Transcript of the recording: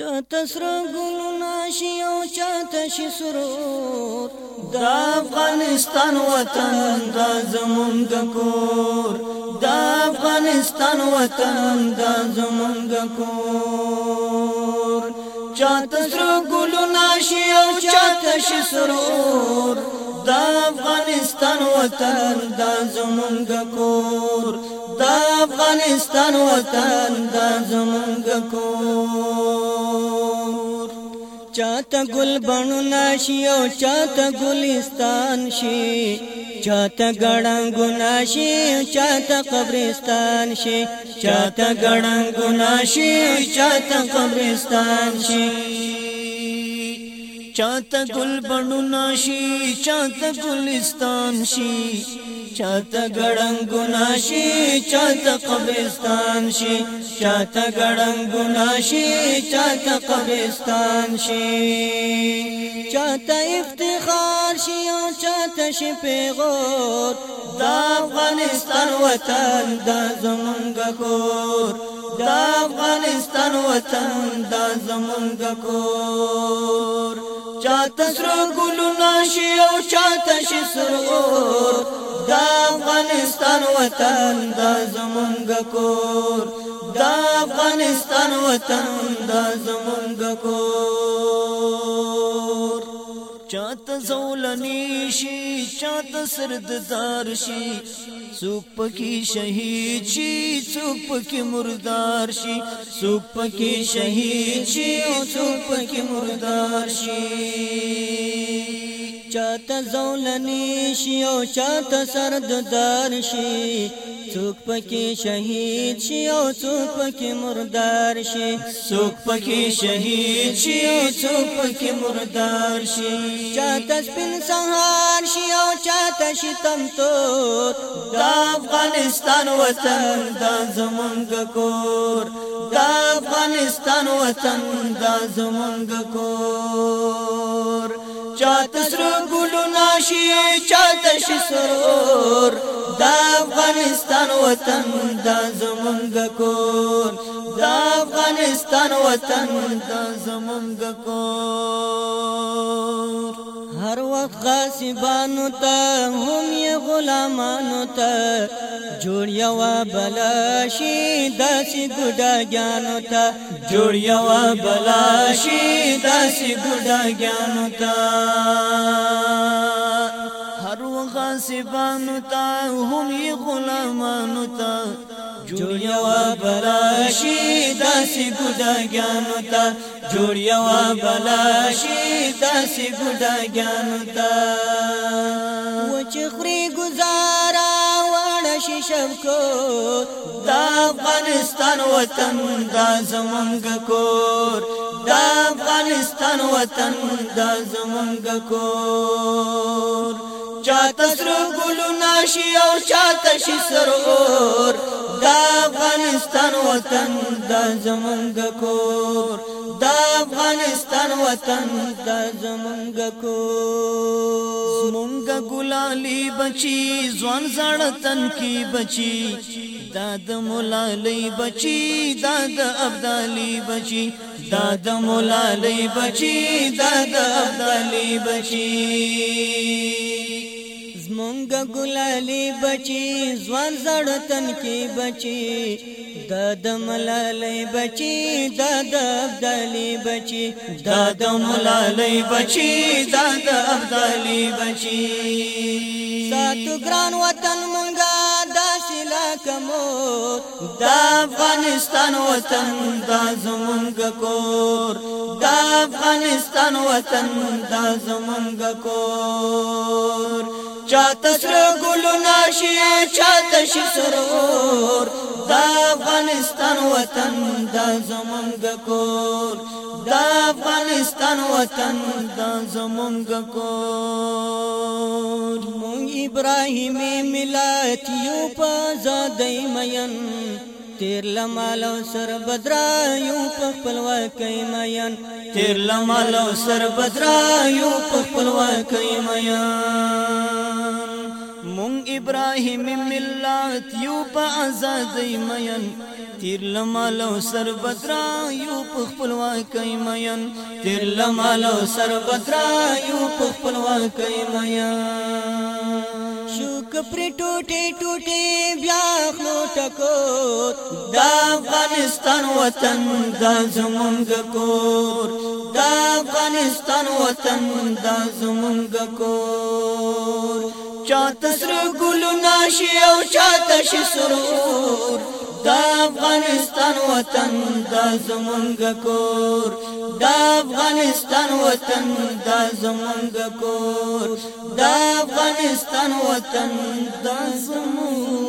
چاته سر ګلونا شي او چاته شي سرور د افغانستان وطن د زمونږ کور د افغانستان وطن د زمونږ کور چاته سر ګلونا شي او چاته شي سرور د افغانستان وطن د زمونږ کور د افغانستان وطن د زمونږ کور چاته ګل بڼونه شي او چاته ګلستان شي چاته ګړنګ ناشي چاته قبرستان شي چاته ګړنګ ناشي چاته قبرستان شي چاته گل بڼو ناشي چاته گلستان شي چاته ګړنګ ګناشي چاته قبرستان شي چاته ګړنګ ګناشي چاته قبرستان شي چاته افتخار شي او چاته شي پیغور دا افغانستان وطن دا زمونږ کور د افغانستان وطن دا زمونږ کور چاته سره ګلونه شي او چاته شي سرور دا افغانستان وطن دا زمونږ کور دا افغانستان وطن دا زمونږ کور چاته زولنی شي چاته سرد زار شي څوک پکې شهید شي څوک پکې مردار شي څوک پکې شهید شي او څوک پکې مردار شي چاته زولنی شي او چاته سردار شي څوک پکې شهید شي او څوک پکې مردار شي څوک پکې شهید شي او څوک پکې مردار شي چاته سپین سهار شي او چاته شتم تور د افغانستان وطن د زمونږ کور د افغانستان وطن د زمونږ کور چاته سر ګلونه شي چاته شي سرور دا افغانستان وطن دا زمونږ کور دا افغانستان وطن دا زمونږ کور هر وخت غاسبانو ته هم یې غلامانو ته جوړ یو بلا شي داسې ګډاګانو ته جوړ یو بلا شي داسې ګډاګانو ته هر وغاسبانو ته هم غلامانو ته جوړ یو بلا شي داسې ګډاګانو ته جوړ یو بلا شي داسې ګډاګانو ته وچ خري گزارا وړ شي شب کو دا افغانستان وطن دا زمونږ کور دا افغانستان وطن دا زمونږ کور چا تسر ګلو ناشي او چا تشي سرور دا افغانستان وطن دا زمونږ کور دا افغانستان وطن دا زمونږ کور زمونږ ګلالي بچي ځوان زړه تن کی بچي دا د مولالي بچي دا د ابدالي بچي دا د مولالي بچي دا د ابدالي بچي څنګه ګلالي بچي ځوان زړ تن کې بچي د د ملالي بچي د د ابدالي بچي د د ملالي بچي د د ابدالي بچي ساتو ګران وطن مونږه کمور دا افغانستان وطن دا زمونږ کور دا افغانستان وطن دا زمونږ کور چاته سره ګلونه شي چاته شي سرور دا افغانستان وطن دا زمونږ کور دا افغانستان وطن دا زمونږ کور مونږ ابراهیمي ملت یو په زادای مین تیر لمال او سر بدرا یو په خپلواکۍ مېن تیر لمال او سر بدرا یو په خپلواکۍ مېن مون ابراهيم ملت یو په آزادۍ مین تیر لمال او سر بدرا یو په خپلواکۍ مین تیر لمال او سر بدرا یو په خپلواکۍ مین شوک پر ټوټه ټوټه بیا خلو ټکو دا افغانستان وطن دا زمونږ کور دا افغانستان وطن دا زمونږ کور چاته سر ګلو ناشي او چاته شي سرور دا افغانستان وطن دا زمونږ کور دا افغانستان وطن دا زمونږ کور دا افغانستان وطن دا زمونږ